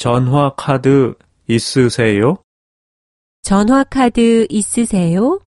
전화 카드 있으세요? 전화 카드 있으세요?